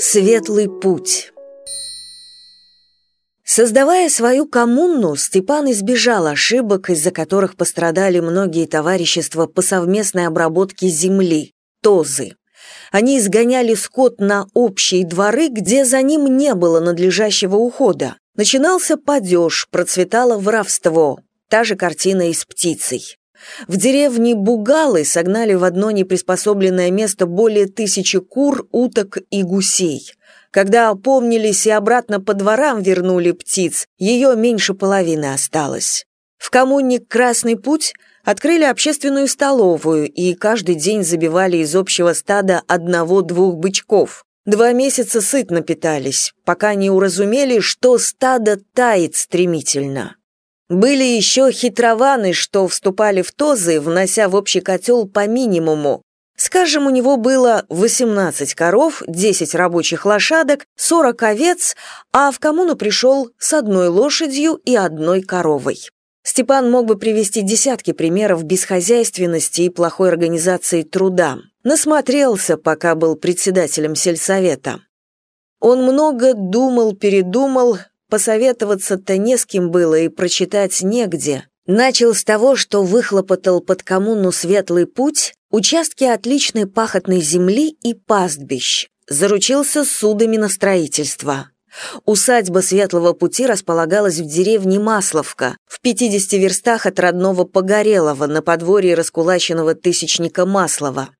Светлый путь Создавая свою коммуну, Степан избежал ошибок, из-за которых пострадали многие товарищества по совместной обработке земли – ТОЗы. Они изгоняли скот на общие дворы, где за ним не было надлежащего ухода. Начинался падеж, процветало воровство. Та же картина и с птицей. В деревне Бугалы согнали в одно неприспособленное место более тысячи кур, уток и гусей. Когда опомнились и обратно по дворам вернули птиц, ее меньше половины осталось. В коммуне «Красный путь» открыли общественную столовую и каждый день забивали из общего стада одного-двух бычков. Два месяца сытно питались, пока не уразумели, что стадо тает стремительно. Были еще хитрованы, что вступали в тозы, внося в общий котел по минимуму. Скажем, у него было 18 коров, 10 рабочих лошадок, 40 овец, а в коммуну пришел с одной лошадью и одной коровой. Степан мог бы привести десятки примеров бесхозяйственности и плохой организации труда. Насмотрелся, пока был председателем сельсовета. Он много думал, передумал, Посоветоваться-то не с кем было и прочитать негде. Начал с того, что выхлопотал под коммуну «Светлый путь» участки отличной пахотной земли и пастбищ, заручился судами на строительство. Усадьба Светлого пути располагалась в деревне Масловка, в 50 верстах от родного Погорелого на подворье раскулаченного тысячника Маслова.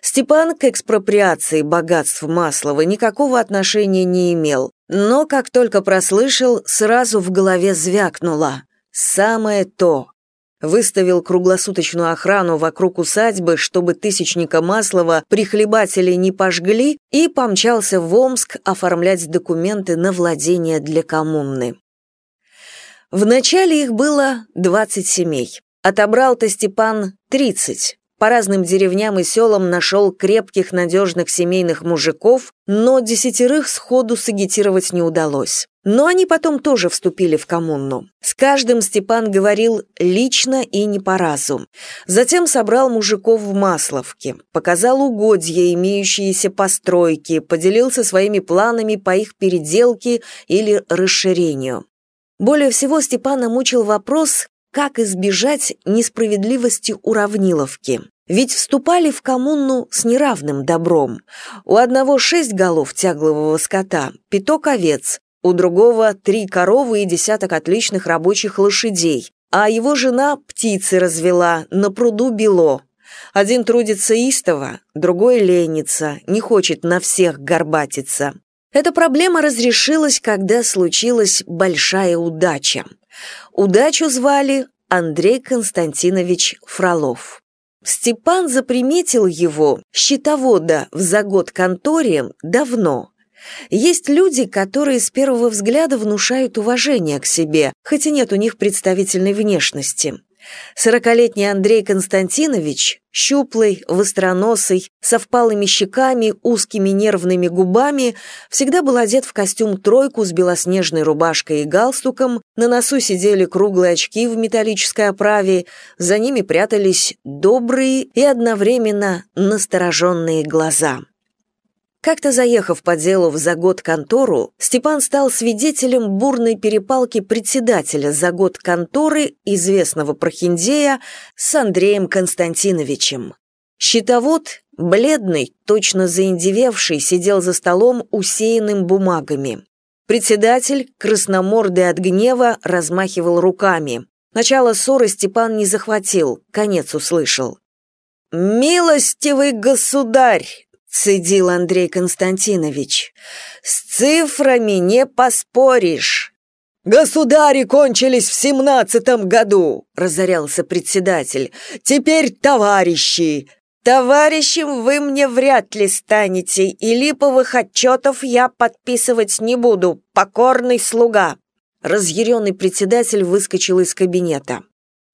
Степан к экспроприации богатств Маслова никакого отношения не имел, но как только прослышал, сразу в голове звякнуло. «Самое то!» Выставил круглосуточную охрану вокруг усадьбы, чтобы тысячника Маслова прихлебатели не пожгли, и помчался в Омск оформлять документы на владение для коммуны. Вначале их было 20 семей. Отобрал-то Степан 30, по разным деревням и селам нашел крепких, надежных семейных мужиков, но десятерых сходу сагитировать не удалось. Но они потом тоже вступили в коммуну. С каждым Степан говорил лично и не по разу. Затем собрал мужиков в Масловке, показал угодья, имеющиеся постройки, поделился своими планами по их переделке или расширению. Более всего Степана мучил вопрос, как избежать несправедливости уравниловки. Ведь вступали в коммуну с неравным добром. У одного шесть голов тяглового скота, пяток овец, у другого три коровы и десяток отличных рабочих лошадей, а его жена птицы развела, на пруду бело. Один трудится истово, другой ленится, не хочет на всех горбатиться. Эта проблема разрешилась, когда случилась большая удача. Удачу звали Андрей Константинович Фролов. Степан заприметил его, счетовода в загод конторе, давно. Есть люди, которые с первого взгляда внушают уважение к себе, хотя нет у них представительной внешности. Сорокалетний Андрей Константинович, щуплый, востроносый, со впалыми щеками, узкими нервными губами, всегда был одет в костюм-тройку с белоснежной рубашкой и галстуком, на носу сидели круглые очки в металлической оправе, за ними прятались добрые и одновременно настороженные глаза. Как-то заехав по делу в загод контору, Степан стал свидетелем бурной перепалки председателя загод конторы, известного прохиндея, с Андреем Константиновичем. Щитовод, бледный, точно заиндевевший, сидел за столом, усеянным бумагами. Председатель, красномордый от гнева, размахивал руками. Начало ссоры Степан не захватил, конец услышал. «Милостивый государь!» Цедил Андрей Константинович. «С цифрами не поспоришь!» «Государи кончились в семнадцатом году!» — разорялся председатель. «Теперь товарищи!» «Товарищем вы мне вряд ли станете, и липовых отчетов я подписывать не буду, покорный слуга!» Разъяренный председатель выскочил из кабинета.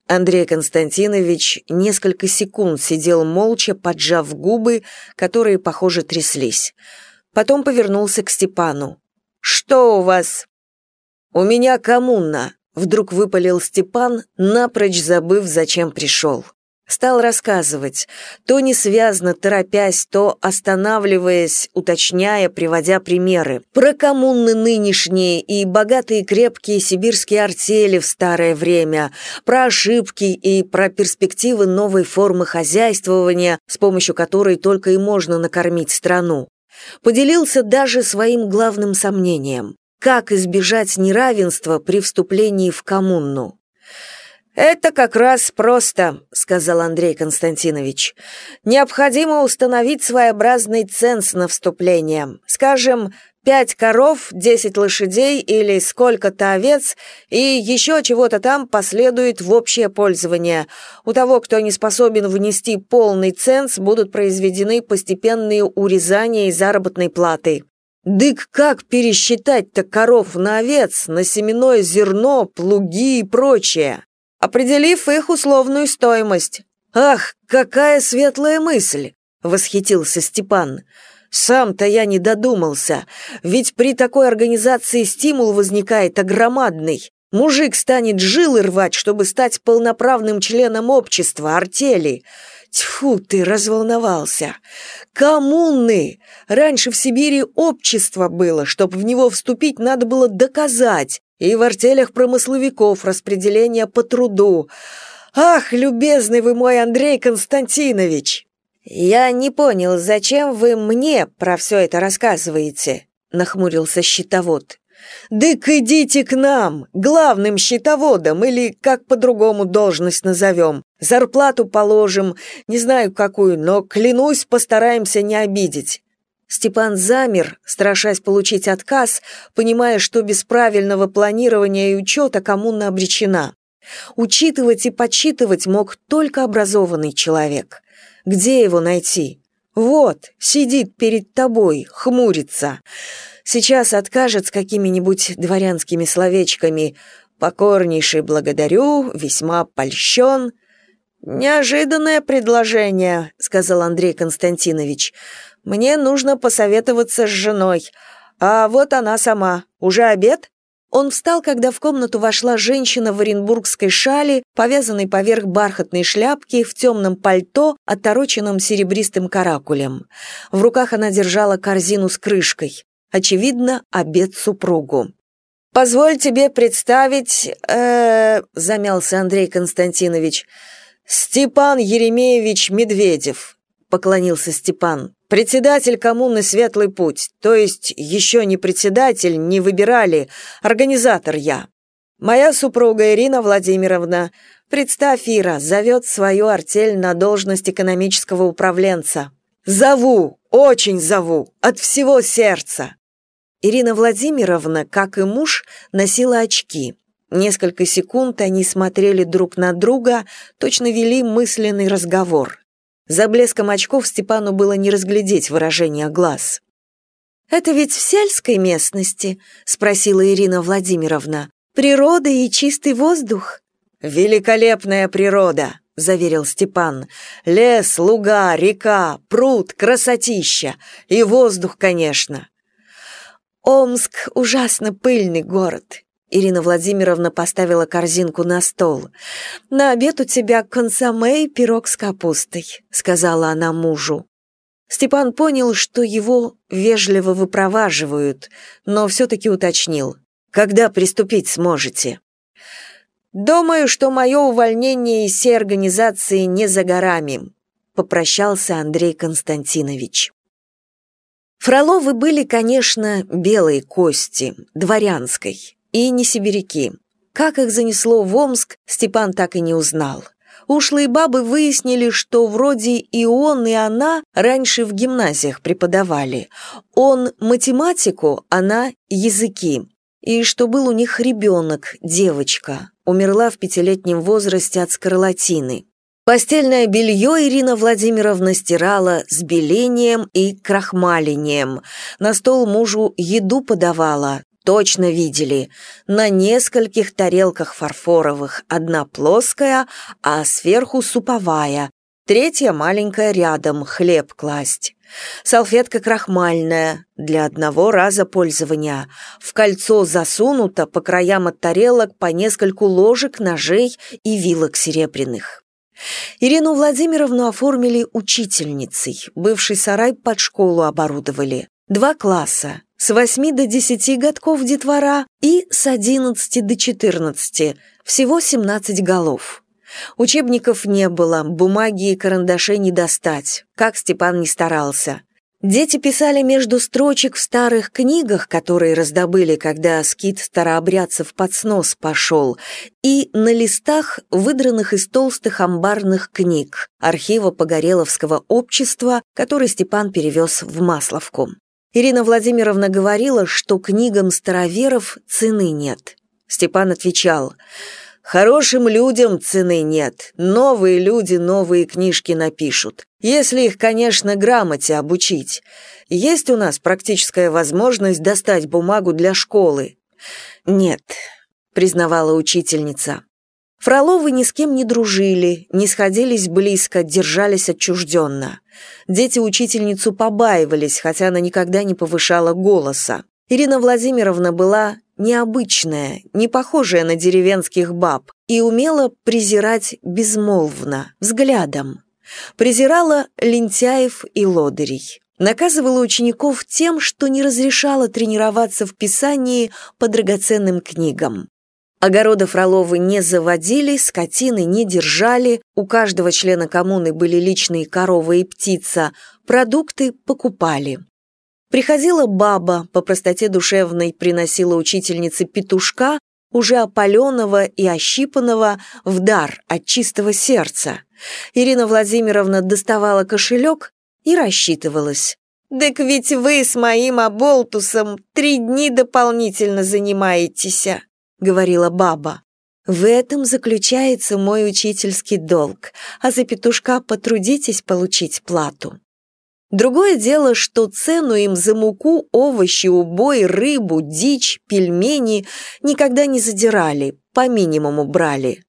Андрей Константинович несколько секунд сидел молча, поджав губы, которые, похоже, тряслись. Потом повернулся к Степану. «Что у вас?» «У меня коммуна», — вдруг выпалил Степан, напрочь забыв, зачем пришел. Стал рассказывать, то несвязно, торопясь, то останавливаясь, уточняя, приводя примеры. Про коммуны нынешние и богатые крепкие сибирские артели в старое время, про ошибки и про перспективы новой формы хозяйствования, с помощью которой только и можно накормить страну. Поделился даже своим главным сомнением. Как избежать неравенства при вступлении в коммуну? «Это как раз просто», — сказал Андрей Константинович. «Необходимо установить своеобразный ценз на вступление. Скажем, пять коров, десять лошадей или сколько-то овец, и еще чего-то там последует в общее пользование. У того, кто не способен внести полный ценз, будут произведены постепенные урезания заработной платы». «Дык как пересчитать-то коров на овец, на семенное зерно, плуги и прочее?» Определив их условную стоимость. «Ах, какая светлая мысль!» — восхитился Степан. «Сам-то я не додумался, ведь при такой организации стимул возникает огромадный. Мужик станет жилы рвать, чтобы стать полноправным членом общества, артели. Тьфу, ты разволновался. Коммуны! Раньше в Сибири общество было, чтобы в него вступить, надо было доказать и в артелях промысловиков распределение по труду. Ах, любезный вы мой Андрей Константинович! Я не понял, зачем вы мне про все это рассказываете? Нахмурился щитовод. «Дык идите к нам, главным щитоводом, или как по-другому должность назовем. Зарплату положим, не знаю какую, но, клянусь, постараемся не обидеть. Степан замер, страшась получить отказ, понимая, что без правильного планирования и учета коммуна обречена. Учитывать и подсчитывать мог только образованный человек. Где его найти? Вот, сидит перед тобой, хмурится. Сейчас откажет с какими-нибудь дворянскими словечками «покорнейший благодарю», «весьма польщен». «Неожиданное предложение», — сказал Андрей Константинович. Мне нужно посоветоваться с женой. А вот она сама. Уже обед?» Он встал, когда в комнату вошла женщина в оренбургской шале, повязанной поверх бархатной шляпки, в темном пальто, отороченном серебристым каракулем. В руках она держала корзину с крышкой. Очевидно, обед супругу. «Позволь тебе представить...» э, замялся Андрей Константинович. «Степан Еремеевич Медведев», — поклонился Степан. Председатель коммуны «Светлый путь», то есть еще не председатель, не выбирали, организатор я. Моя супруга Ирина Владимировна, представь, Ира, зовет свою артель на должность экономического управленца. Зову, очень зову, от всего сердца. Ирина Владимировна, как и муж, носила очки. Несколько секунд они смотрели друг на друга, точно вели мысленный разговор. За блеском очков Степану было не разглядеть выражения глаз. «Это ведь в сельской местности?» — спросила Ирина Владимировна. «Природа и чистый воздух?» «Великолепная природа!» — заверил Степан. «Лес, луга, река, пруд, красотища. И воздух, конечно». «Омск — ужасно пыльный город. Ирина Владимировна поставила корзинку на стол. «На обед у тебя консоме и пирог с капустой», — сказала она мужу. Степан понял, что его вежливо выпроваживают, но все-таки уточнил. «Когда приступить сможете?» «Думаю, что мое увольнение из всей организации не за горами», — попрощался Андрей Константинович. Фроловы были, конечно, белой кости, дворянской и не сибиряки. Как их занесло в Омск, Степан так и не узнал. Ушлые бабы выяснили, что вроде и он, и она раньше в гимназиях преподавали. Он математику, она языки. И что был у них ребенок, девочка. Умерла в пятилетнем возрасте от скарлатины. Постельное белье Ирина Владимировна стирала с белением и крахмалением. На стол мужу еду подавала, точно видели. На нескольких тарелках фарфоровых, одна плоская, а сверху суповая, третья маленькая рядом, хлеб класть. Салфетка крахмальная, для одного раза пользования. В кольцо засунуто по краям от тарелок по нескольку ложек, ножей и вилок серебряных. Ирину Владимировну оформили учительницей, бывший сарай под школу оборудовали. Два класса, с 8 до 10 годков детвора и с 11 до 14, всего 17 голов. Учебников не было, бумаги и карандашей не достать, как Степан не старался. Дети писали между строчек в старых книгах, которые раздобыли, когда скит старообрядцев под снос пошел, и на листах, выдранных из толстых амбарных книг, архива Погореловского общества, который Степан перевез в Масловку. Ирина Владимировна говорила, что книгам староверов цены нет. Степан отвечал – Хорошим людям цены нет. Новые люди новые книжки напишут. Если их, конечно, грамоте обучить. Есть у нас практическая возможность достать бумагу для школы? Нет, признавала учительница. Фроловы ни с кем не дружили, не сходились близко, держались отчужденно. Дети учительницу побаивались, хотя она никогда не повышала голоса. Ирина Владимировна была необычная, не похожая на деревенских баб, и умела презирать безмолвно, взглядом. Презирала лентяев и лодырей. Наказывала учеников тем, что не разрешала тренироваться в писании по драгоценным книгам. Огороды Фроловы не заводили, скотины не держали, у каждого члена коммуны были личные коровы и птица, продукты покупали. Приходила баба, по простоте душевной приносила учительнице петушка, уже опаленного и ощипанного, в дар от чистого сердца. Ирина Владимировна доставала кошелек и рассчитывалась. «Так ведь вы с моим оболтусом три дни дополнительно занимаетесь», — говорила баба. «В этом заключается мой учительский долг, а за петушка потрудитесь получить плату». Другое дело, что цену им за муку, овощи, убой, рыбу, дичь, пельмени никогда не задирали, по минимуму брали.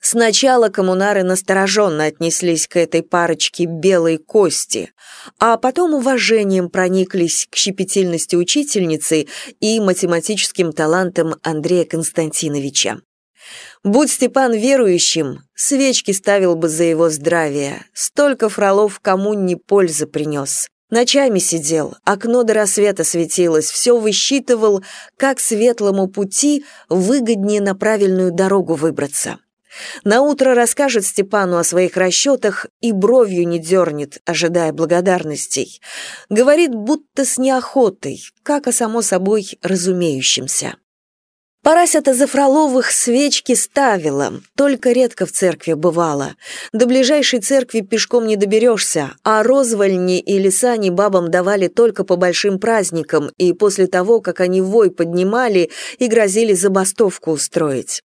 Сначала коммунары настороженно отнеслись к этой парочке белой кости, а потом уважением прониклись к щепетильности учительницы и математическим талантам Андрея Константиновича. Будь Степан верующим, свечки ставил бы за его здравие. Столько Фролов кому не пользы принес. Ночами сидел, окно до рассвета светилось, все высчитывал, как светлому пути выгоднее на правильную дорогу выбраться. Наутро расскажет Степану о своих расчетах и бровью не дернет, ожидая благодарностей. Говорит, будто с неохотой, как о само собой разумеющемся. Парася-то за Фроловых свечки ставила, только редко в церкви бывала. До ближайшей церкви пешком не доберешься, а розвольни и лесани бабам давали только по большим праздникам и после того, как они вой поднимали и грозили забастовку устроить.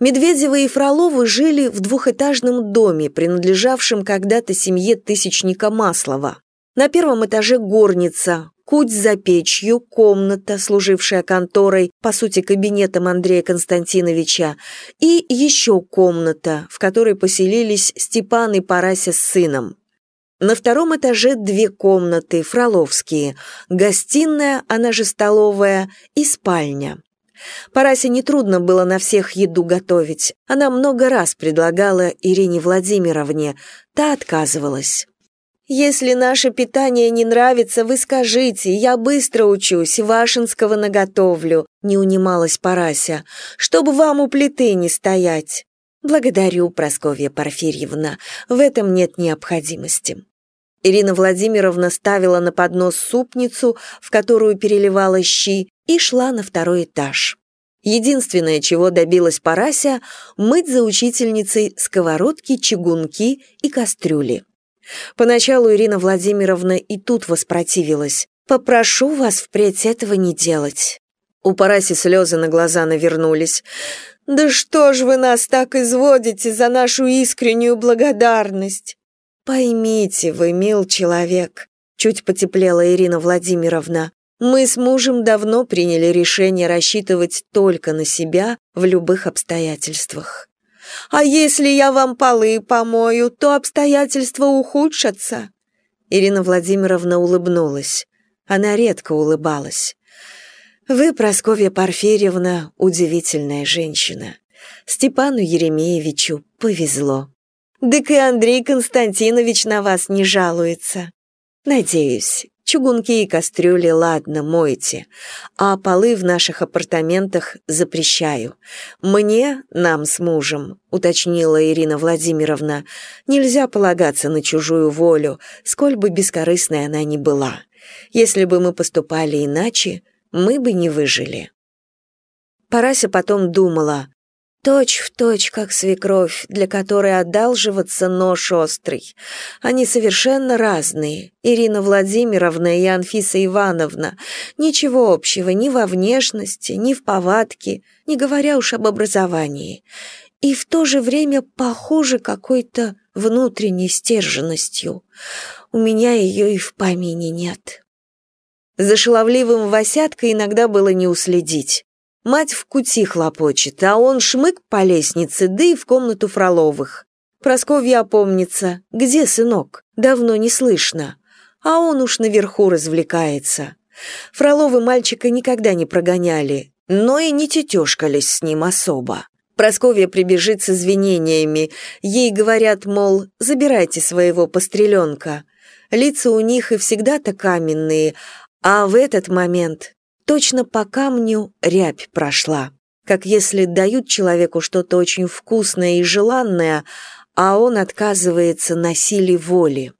Медведевы и Фроловы жили в двухэтажном доме, принадлежавшем когда-то семье тысячника Маслова. На первом этаже горница, куть за печью, комната, служившая конторой, по сути, кабинетом Андрея Константиновича, и еще комната, в которой поселились Степан и Парася с сыном. На втором этаже две комнаты, фроловские, гостиная, она же столовая, и спальня. Парасе нетрудно было на всех еду готовить. Она много раз предлагала Ирине Владимировне, та отказывалась. «Если наше питание не нравится, вы скажите, я быстро учусь, Вашинского наготовлю», — не унималась Парася, «чтобы вам у плиты не стоять». «Благодарю, Просковья Порфирьевна, в этом нет необходимости». Ирина Владимировна ставила на поднос супницу, в которую переливала щи, и шла на второй этаж. Единственное, чего добилась Парася, мыть за учительницей сковородки, чугунки и кастрюли. Поначалу Ирина Владимировна и тут воспротивилась. «Попрошу вас впредь этого не делать». У Параси слезы на глаза навернулись. «Да что ж вы нас так изводите за нашу искреннюю благодарность?» «Поймите вы, мил человек», — чуть потеплела Ирина Владимировна, «мы с мужем давно приняли решение рассчитывать только на себя в любых обстоятельствах. А если я вам полы помою, то обстоятельства ухудшатся». Ирина Владимировна улыбнулась. Она редко улыбалась. «Вы, Прасковья Порфирьевна, удивительная женщина. Степану Еремеевичу повезло». Дык и Андрей Константинович на вас не жалуется. Надеюсь, чугунки и кастрюли, ладно, мойте, а полы в наших апартаментах запрещаю. Мне, нам с мужем, уточнила Ирина Владимировна, нельзя полагаться на чужую волю, сколь бы бескорыстной она ни была. Если бы мы поступали иначе, мы бы не выжили. Парася потом думала, точь в точь, как свекровь, для которой одалживаться нож острый. Они совершенно разные, Ирина Владимировна и Анфиса Ивановна. Ничего общего ни во внешности, ни в повадке, не говоря уж об образовании. И в то же время похожи какой-то внутренней стерженностью. У меня ее и в помине нет. За шаловливым Васяткой иногда было не уследить. Мать в кути хлопочет, а он шмык по лестнице, да и в комнату Фроловых. Просковья опомнится. «Где сынок? Давно не слышно». А он уж наверху развлекается. Фроловы мальчика никогда не прогоняли, но и не тетешкались с ним особо. Просковья прибежит с извинениями. Ей говорят, мол, забирайте своего постреленка. Лица у них и всегда-то каменные, а в этот момент точно по камню рябь прошла, как если дают человеку что-то очень вкусное и желанное, а он отказывается на силе воли.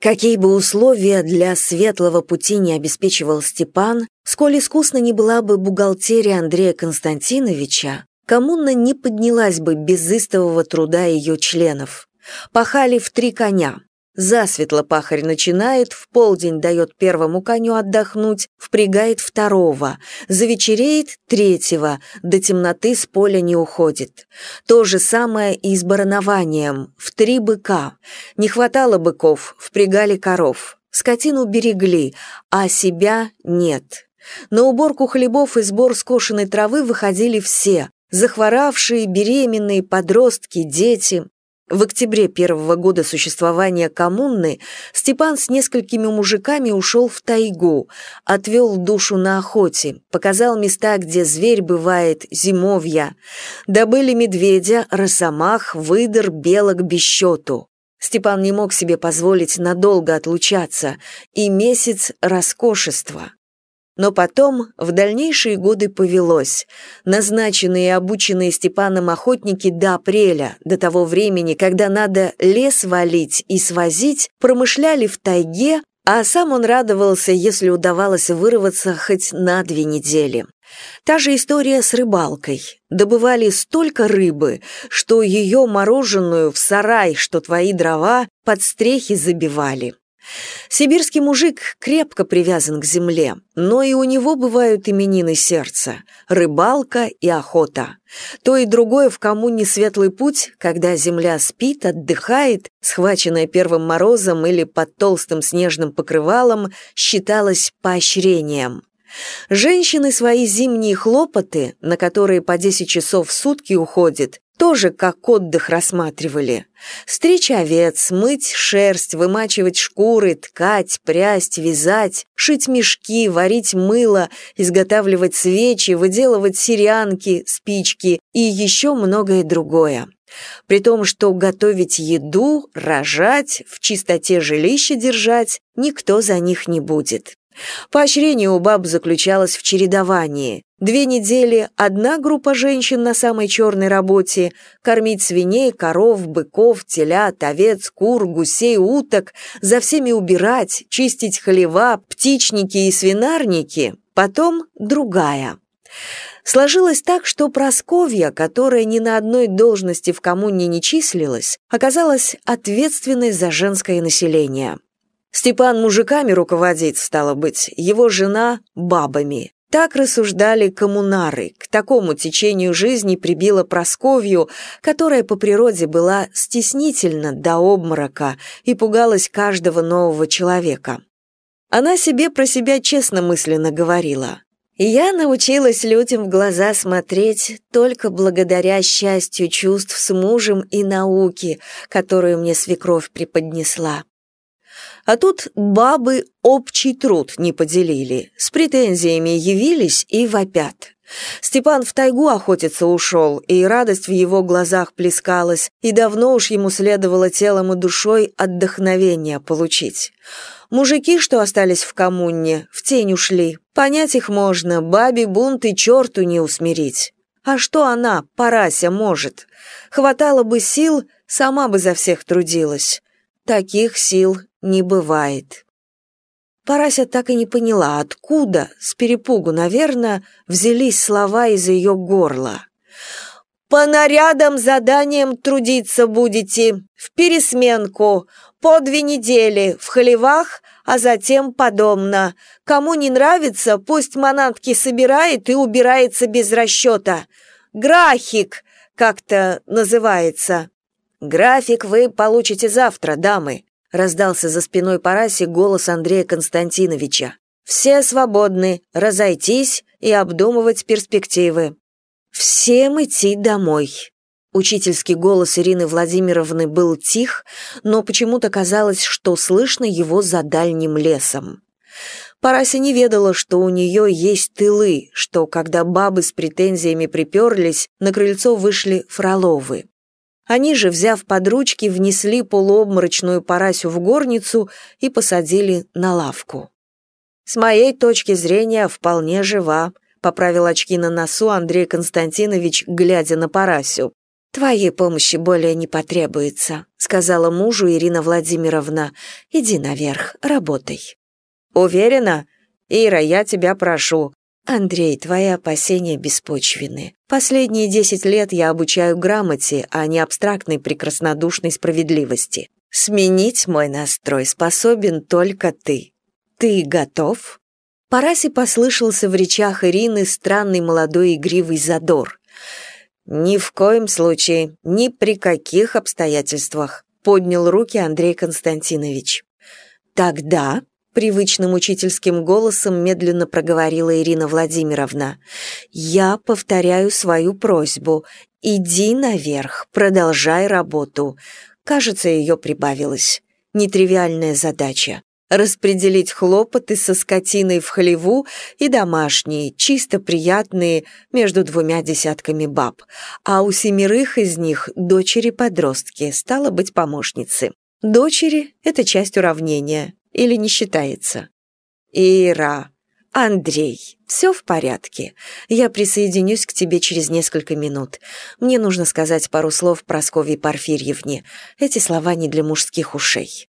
Какие бы условия для светлого пути не обеспечивал Степан, сколь искусно не была бы бухгалтерия Андрея Константиновича, коммуна не поднялась бы без истового труда ее членов. Пахали в три коня, Засветло пахарь начинает, в полдень дает первому коню отдохнуть, впрягает второго, завечереет третьего, до темноты с поля не уходит. То же самое и с баронованием, в три быка. Не хватало быков, впрягали коров. Скотину берегли, а себя нет. На уборку хлебов и сбор скошенной травы выходили все, захворавшие, беременные, подростки, дети. В октябре первого года существования коммуны Степан с несколькими мужиками ушел в тайгу, отвел душу на охоте, показал места, где зверь бывает, зимовья. Добыли медведя, росомах, выдор, белок без счету. Степан не мог себе позволить надолго отлучаться, и месяц роскошества. Но потом, в дальнейшие годы повелось. Назначенные и обученные Степаном охотники до апреля, до того времени, когда надо лес валить и свозить, промышляли в тайге, а сам он радовался, если удавалось вырваться хоть на две недели. Та же история с рыбалкой. Добывали столько рыбы, что ее мороженую в сарай, что твои дрова, под стрехи забивали. Сибирский мужик крепко привязан к земле, но и у него бывают именины сердца, рыбалка и охота. То и другое в коммуне светлый путь, когда земля спит, отдыхает, схваченная первым морозом или под толстым снежным покрывалом, считалось поощрением. Женщины свои зимние хлопоты, на которые по 10 часов в сутки уходит, тоже как отдых рассматривали. Стричь овец, мыть шерсть, вымачивать шкуры, ткать, прясть, вязать, шить мешки, варить мыло, изготавливать свечи, выделывать серянки, спички и еще многое другое. При том, что готовить еду, рожать, в чистоте жилища держать никто за них не будет. Поощрение у баб заключалось в чередовании. Две недели одна группа женщин на самой черной работе – кормить свиней, коров, быков, телят, овец, кур, гусей, уток, за всеми убирать, чистить хлева, птичники и свинарники, потом другая. Сложилось так, что Просковья, которая ни на одной должности в коммуне не числилась, оказалась ответственной за женское население. Степан мужиками руководит, стало быть, его жена – бабами. Так рассуждали коммунары, к такому течению жизни прибила Просковью, которая по природе была стеснительна до обморока и пугалась каждого нового человека. Она себе про себя честно мысленно говорила. «Я научилась людям в глаза смотреть только благодаря счастью чувств с мужем и науке, которую мне свекровь преподнесла. А тут бабы общий труд не поделили, с претензиями явились и вопят. Степан в тайгу охотиться ушел, и радость в его глазах плескалась, и давно уж ему следовало телом и душой отдохновения получить. Мужики, что остались в коммуне, в тень ушли. Понять их можно, бабе бунт и черту не усмирить. А что она, Парася, может? Хватало бы сил, сама бы за всех трудилась. Таких сил не бывает. Парася так и не поняла, откуда, с перепугу, наверное, взялись слова из ее горла. «По нарядам заданиям трудиться будете, в пересменку, по две недели, в хлевах, а затем подомно. Кому не нравится, пусть манатки собирает и убирается без расчета. График как-то называется». «График вы получите завтра, дамы», раздался за спиной Параси голос Андрея Константиновича. Все свободны, разойтись и обдумывать перспективы. Всем идти домой. Учительский голос Ирины Владимировны был тих, но почему-то казалось, что слышно его за дальним лесом. Парася не ведала, что у нее есть тылы, что, когда бабы с претензиями приперлись, на крыльцо вышли Фроловы. Они же, взяв под ручки, внесли полуобморочную Парасю в горницу и посадили на лавку. «С моей точки зрения, вполне жива», — поправил очки на носу Андрей Константинович, глядя на Парасю. «Твоей помощи более не потребуется», — сказала мужу Ирина Владимировна. «Иди наверх, работай». «Уверена? Ира, я тебя прошу, «Андрей, твои опасения беспочвены. Последние десять лет я обучаю грамоте, а не абстрактной прекраснодушной справедливости. Сменить мой настрой способен только ты. Ты готов?» Параси послышался в речах Ирины странный молодой игривый задор. «Ни в коем случае, ни при каких обстоятельствах», — поднял руки Андрей Константинович. «Тогда привычным учительским голосом медленно проговорила Ирина Владимировна. «Я повторяю свою просьбу. Иди наверх, продолжай работу». Кажется, ее прибавилось. Нетривиальная задача распределить хлопоты со скотиной в хлеву и домашние, чисто приятные, между двумя десятками баб. А у семерых из них дочери-подростки, стало быть, помощницы. Дочери — это часть уравнения, или не считается? Ира, Андрей, все в порядке. Я присоединюсь к тебе через несколько минут. Мне нужно сказать пару слов Прасковье Порфирьевне. Эти слова не для мужских ушей.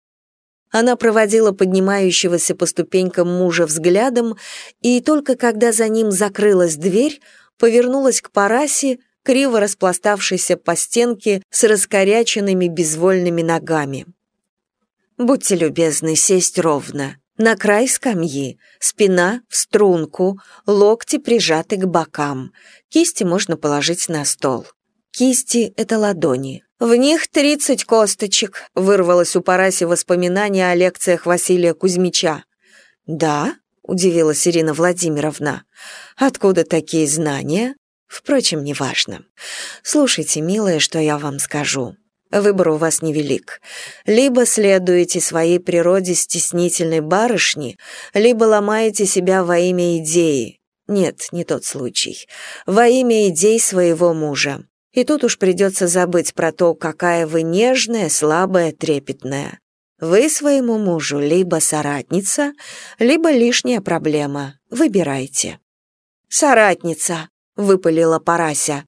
Она проводила поднимающегося по ступенькам мужа взглядом, и только когда за ним закрылась дверь, повернулась к Парасе, криво распластавшейся по стенке с раскоряченными безвольными ногами. Будьте любезны сесть ровно, на край скамьи, спина в струнку, локти прижаты к бокам. Кисти можно положить на стол. Кисти — это ладони. В них тридцать косточек, вырвалось у Параси воспоминание о лекциях Василия Кузьмича. «Да?» — удивилась Ирина Владимировна. «Откуда такие знания?» Впрочем, неважно. Слушайте, милая, что я вам скажу. Выбор у вас невелик. Либо следуете своей природе стеснительной барышни, либо ломаете себя во имя идеи. Нет, не тот случай. Во имя идей своего мужа. И тут уж придется забыть про то, какая вы нежная, слабая, трепетная. Вы своему мужу либо соратница, либо лишняя проблема. Выбирайте. «Соратница», — выпалила Парася.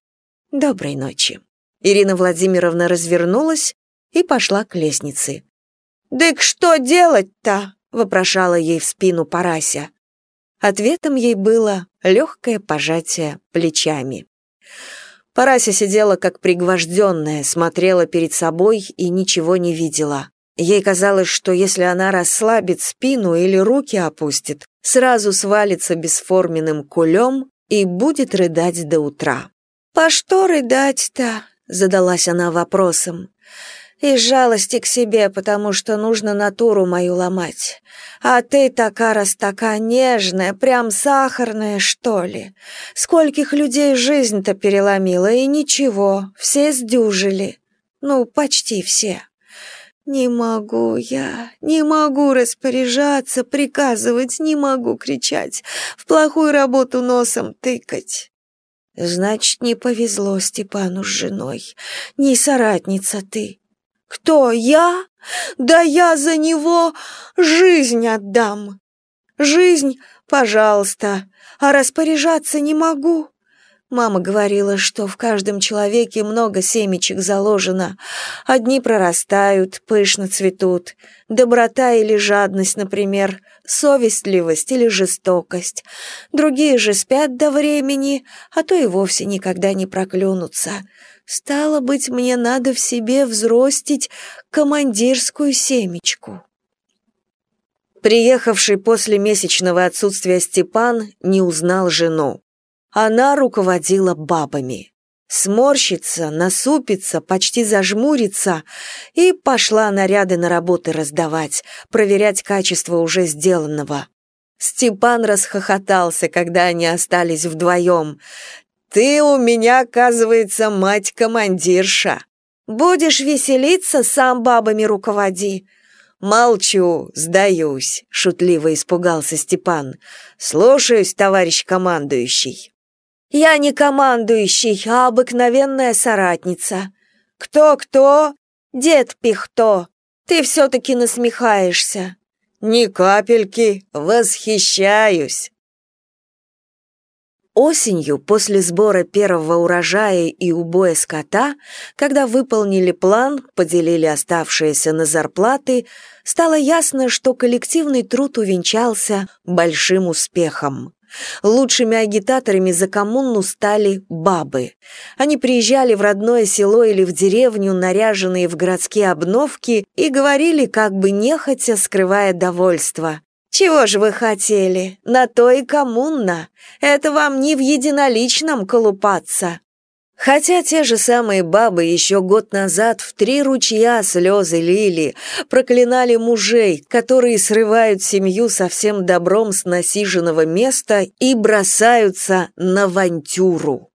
«Доброй ночи». Ирина Владимировна развернулась и пошла к лестнице. «Дык что делать-то?» — вопрошала ей в спину Парася. Ответом ей было легкое пожатие плечами. Парася сидела как пригвожденная, смотрела перед собой и ничего не видела. Ей казалось, что если она расслабит спину или руки опустит, сразу свалится бесформенным кулем и будет рыдать до утра. «По что рыдать-то?» Задалась она вопросом. Из жалости к себе, потому что нужно натуру мою ломать. А ты такая раз такая нежная, прям сахарная, что ли. Скольких людей жизнь-то переломила, и ничего, все сдюжили. Ну, почти все. Не могу я, не могу распоряжаться, приказывать, не могу кричать, в плохую работу носом тыкать. Значит, не повезло Степану с женой. Не соратница ты. Кто, я? Да я за него жизнь отдам. Жизнь, пожалуйста, а распоряжаться не могу. Мама говорила, что в каждом человеке много семечек заложено. Одни прорастают, пышно цветут. Доброта или жадность, например, совестливость или жестокость. Другие же спят до времени, а то и вовсе никогда не проклюнутся. Стало быть, мне надо в себе взростить командирскую семечку. Приехавший после месячного отсутствия Степан не узнал жену. Она руководила бабами. Сморщится, насупится, почти зажмурится и пошла наряды на работы раздавать, проверять качество уже сделанного. Степан расхохотался, когда они остались вдвоем. «Ты у меня, оказывается, мать-командирша. Будешь веселиться, сам бабами руководи». «Молчу, сдаюсь», — шутливо испугался Степан. «Слушаюсь, товарищ командующий». Я не командующий, а обыкновенная соратница. Кто-кто? Дед Пихто. Ты все-таки насмехаешься. Ни капельки, восхищаюсь. Осенью, после сбора первого урожая и убоя скота, когда выполнили план, поделили оставшиеся на зарплаты, стало ясно, что коллективный труд увенчался большим успехом. Лучшими агитаторами за коммуну стали бабы. Они приезжали в родное село или в деревню, наряженные в городские обновки, и говорили, как бы нехотя, скрывая довольство. «Чего же вы хотели? На то и коммуна. Это вам не в единоличном колупаться. Хотя те же самые бабы еще год назад в три ручья слезы лили, проклинали мужей, которые срывают семью со всем добром с насиженного места и бросаются на авантюру.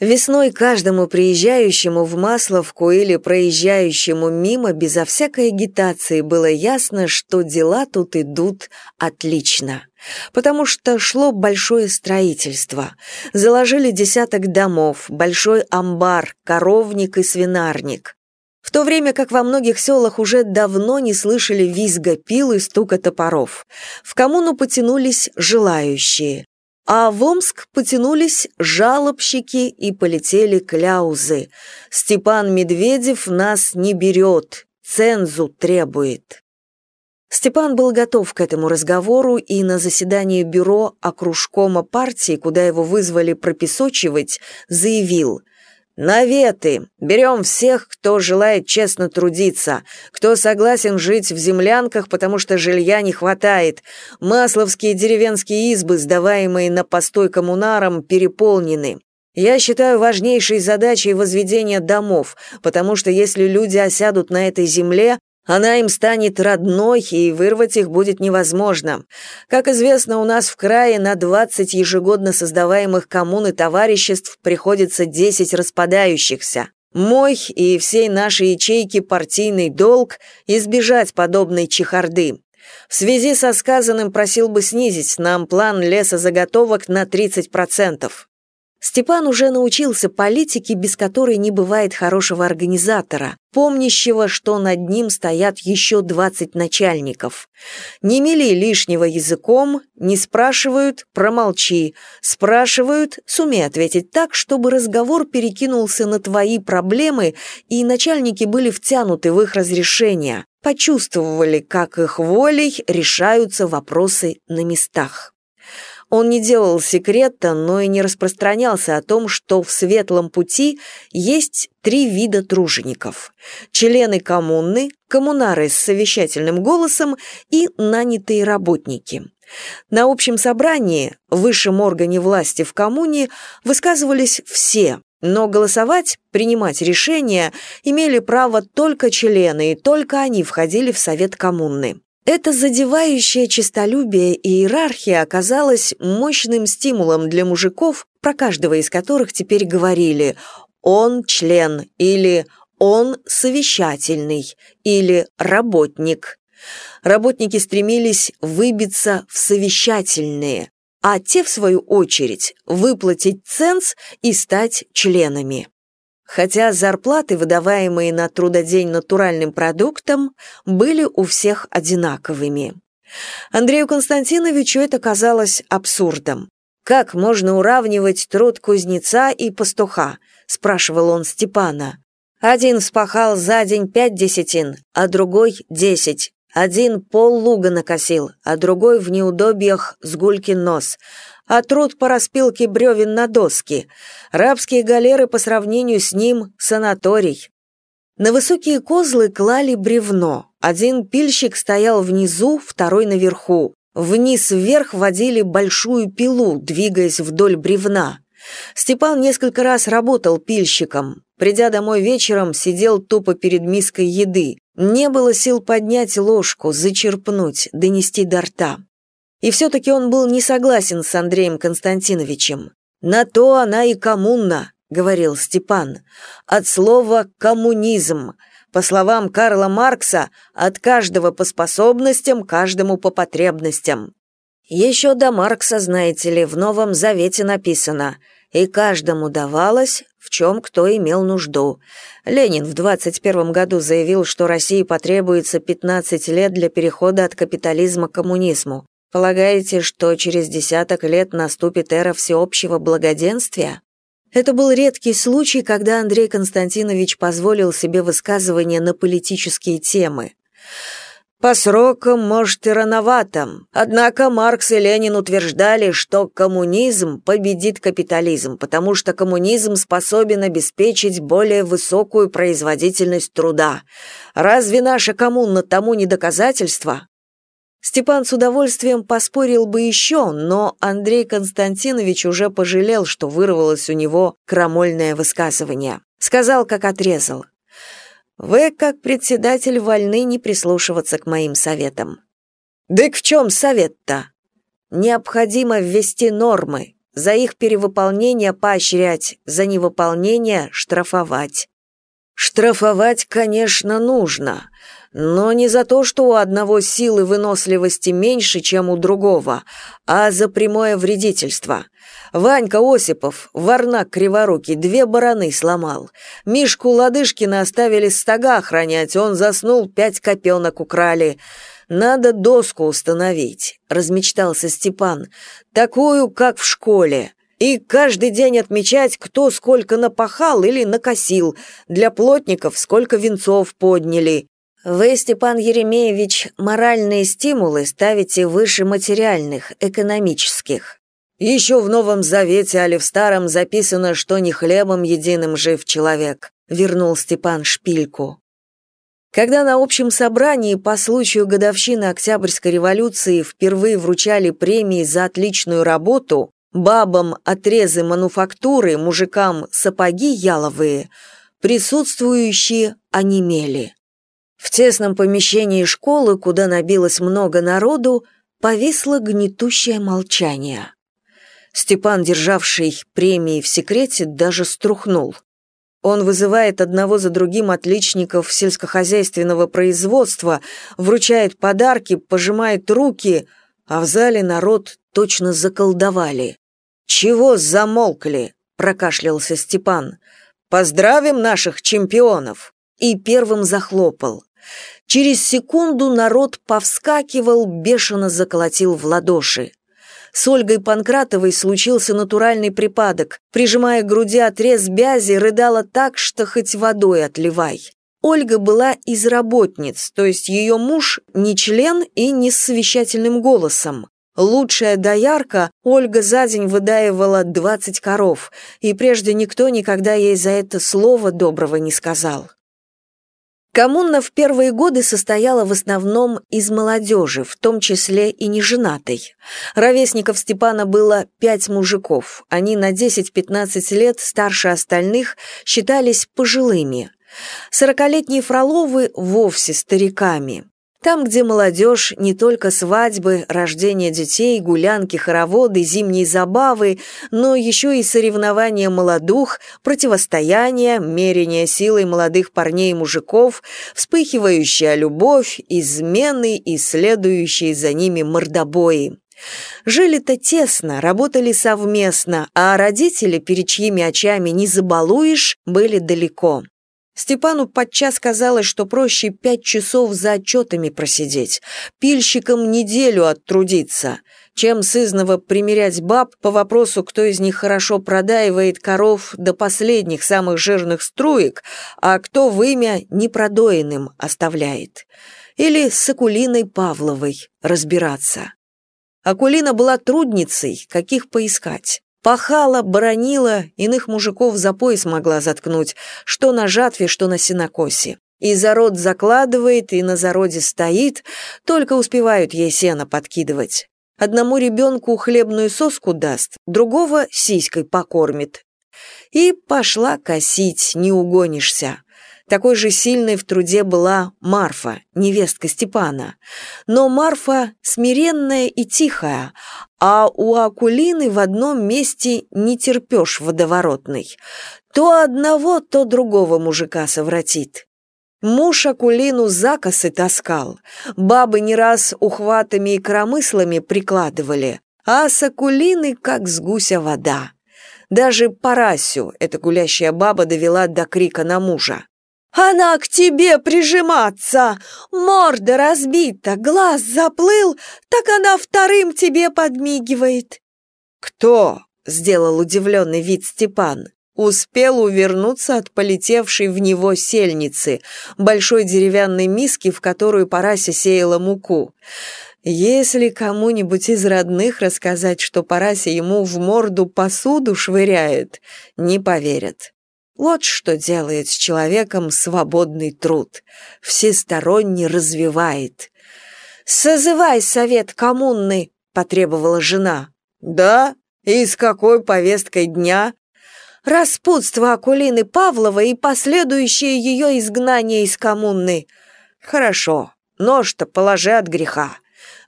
Весной каждому приезжающему в Масловку или проезжающему мимо безо всякой агитации было ясно, что дела тут идут отлично. Потому что шло большое строительство. Заложили десяток домов, большой амбар, коровник и свинарник. В то время как во многих селах уже давно не слышали визга пил и стука топоров. В коммуну потянулись желающие. А в Омск потянулись жалобщики и полетели кляузы. «Степан Медведев нас не берет, цензу требует». Степан был готов к этому разговору и на заседании бюро окружкома партии, куда его вызвали пропесочивать, заявил – Наветы. Берем всех, кто желает честно трудиться, кто согласен жить в землянках, потому что жилья не хватает. Масловские деревенские избы, сдаваемые на постой коммунарам, переполнены. Я считаю важнейшей задачей возведение домов, потому что если люди осядут на этой земле, она им станет родной, и вырвать их будет невозможно. Как известно, у нас в крае на 20 ежегодно создаваемых коммун и товариществ приходится 10 распадающихся. Мой и всей нашей ячейки партийный долг – избежать подобной чехарды. В связи со сказанным просил бы снизить нам план лесозаготовок на 30%. Степан уже научился политике, без которой не бывает хорошего организатора, помнящего, что над ним стоят еще 20 начальников. Не мели лишнего языком, не спрашивают – промолчи, спрашивают – сумей ответить так, чтобы разговор перекинулся на твои проблемы, и начальники были втянуты в их разрешение, почувствовали, как их волей решаются вопросы на местах. Он не делал секрета, но и не распространялся о том, что в светлом пути есть три вида тружеников. Члены коммуны, коммунары с совещательным голосом и нанятые работники. На общем собрании, высшем органе власти в коммуне, высказывались все, но голосовать, принимать решения имели право только члены, и только они входили в совет коммуны. Эта задевающая честолюбие и иерархия оказалась мощным стимулом для мужиков, про каждого из которых теперь говорили «он член» или «он совещательный» или «работник». Работники стремились выбиться в совещательные, а те, в свою очередь, выплатить ценз и стать членами. Хотя зарплаты, выдаваемые на трудодень натуральным продуктом, были у всех одинаковыми. Андрею Константиновичу это казалось абсурдом. «Как можно уравнивать труд кузнеца и пастуха?» – спрашивал он Степана. «Один вспахал за день пять десятин, а другой – десять. Один пол луга накосил, а другой в неудобьях сгулькин нос, а труд по распилке бревен на доски. Рабские галеры по сравнению с ним — санаторий. На высокие козлы клали бревно. Один пильщик стоял внизу, второй наверху. Вниз-вверх водили большую пилу, двигаясь вдоль бревна. Степан несколько раз работал пильщиком. Придя домой вечером, сидел тупо перед миской еды. Не было сил поднять ложку, зачерпнуть, донести до рта. И все-таки он был не согласен с Андреем Константиновичем. «На то она и коммуна», — говорил Степан. «От слова «коммунизм». По словам Карла Маркса, от каждого по способностям, каждому по потребностям. Еще до Маркса, знаете ли, в Новом Завете написано — и каждому давалось, в чем кто имел нужду. Ленин в 21 году заявил, что России потребуется 15 лет для перехода от капитализма к коммунизму. Полагаете, что через десяток лет наступит эра всеобщего благоденствия? Это был редкий случай, когда Андрей Константинович позволил себе высказывания на политические темы. По срокам, может, и рановато. Однако Маркс и Ленин утверждали, что коммунизм победит капитализм, потому что коммунизм способен обеспечить более высокую производительность труда. Разве наша коммуна тому не доказательство? Степан с удовольствием поспорил бы еще, но Андрей Константинович уже пожалел, что вырвалось у него крамольное высказывание. Сказал, как отрезал. Вы, как председатель, вольны не прислушиваться к моим советам. Дык в чем совет-то? Необходимо ввести нормы, за их перевыполнение поощрять, за невыполнение штрафовать. Штрафовать, конечно, нужно, но не за то, что у одного силы выносливости меньше, чем у другого, а за прямое вредительство. Ванька Осипов, варнак криворукий, две бараны сломал. Мишку Ладышкина оставили стога охранять, он заснул, пять копенок украли. Надо доску установить, размечтался Степан, такую, как в школе. И каждый день отмечать, кто сколько напахал или накосил, для плотников сколько венцов подняли. Вы, Степан Еремеевич, моральные стимулы ставите выше материальных, экономических. Еще в Новом Завете, али в Старом записано, что не хлебом единым жив человек, вернул Степан шпильку. Когда на общем собрании по случаю годовщины Октябрьской революции впервые вручали премии за отличную работу, бабам отрезы мануфактуры, мужикам сапоги яловые, присутствующие онемели. В тесном помещении школы, куда набилось много народу, повисло гнетущее молчание. Степан, державший премии в секрете, даже струхнул. Он вызывает одного за другим отличников сельскохозяйственного производства, вручает подарки, пожимает руки, а в зале народ точно заколдовали. «Чего замолкли?» – прокашлялся Степан. «Поздравим наших чемпионов!» И первым захлопал. Через секунду народ повскакивал, бешено заколотил в ладоши. С Ольгой Панкратовой случился натуральный припадок. Прижимая к груди отрез бязи, рыдала так, что хоть водой отливай. Ольга была из работниц, то есть ее муж не член и не с совещательным голосом. Лучшая доярка, Ольга за день выдаивала 20 коров, и прежде никто никогда ей за это слова доброго не сказал. Коммуна в первые годы состояла в основном из молодежи, в том числе и неженатой. Ровесников Степана было пять мужиков. Они на 10-15 лет старше остальных считались пожилыми. Сорокалетние Фроловы вовсе стариками. Там, где молодежь, не только свадьбы, рождение детей, гулянки, хороводы, зимние забавы, но еще и соревнования молодух, противостояние, мерение силой молодых парней и мужиков, вспыхивающая любовь, измены и следующие за ними мордобои. Жили-то тесно, работали совместно, а родители, перед чьими очами не забалуешь, были далеко. Степану подчас казалось, что проще пять часов за отчетами просидеть, пильщиком неделю оттрудиться, чем сызново примерять баб по вопросу, кто из них хорошо продаивает коров до последних самых жирных струек, а кто в имя непродоенным оставляет. Или с Акулиной Павловой разбираться. Акулина была трудницей, каких поискать. Пахала, боронила, иных мужиков за пояс могла заткнуть, что на жатве, что на сенокосе. И зарод закладывает, и на зароде стоит, только успевают ей сено подкидывать. Одному ребенку хлебную соску даст, другого сиськой покормит. И пошла косить, не угонишься. Такой же сильной в труде была Марфа, невестка Степана. Но Марфа смиренная и тихая, а у Акулины в одном месте не терпешь водоворотный. То одного, то другого мужика совратит. Муж Акулину закосы таскал, бабы не раз ухватами и коромыслами прикладывали, а с Акулины как с гуся вода. Даже Парасю эта гулящая баба довела до крика на мужа. Она к тебе прижиматься, морда разбита, глаз заплыл, так она вторым тебе подмигивает». «Кто?» — сделал удивленный вид Степан. Успел увернуться от полетевшей в него сельницы, большой деревянной миски, в которую Парася сеяла муку. Если кому-нибудь из родных рассказать, что Парася ему в морду посуду швыряет, не поверят. Вот что делает с человеком свободный труд, всесторонне развивает. «Созывай совет коммунный», — потребовала жена. «Да? И с какой повесткой дня?» «Распутство Акулины Павловой и последующее ее изгнание из коммуны». «Хорошо, нож-то положи от греха.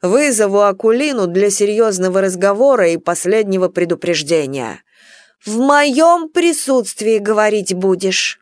Вызову Акулину для серьезного разговора и последнего предупреждения». «В моем присутствии говорить будешь».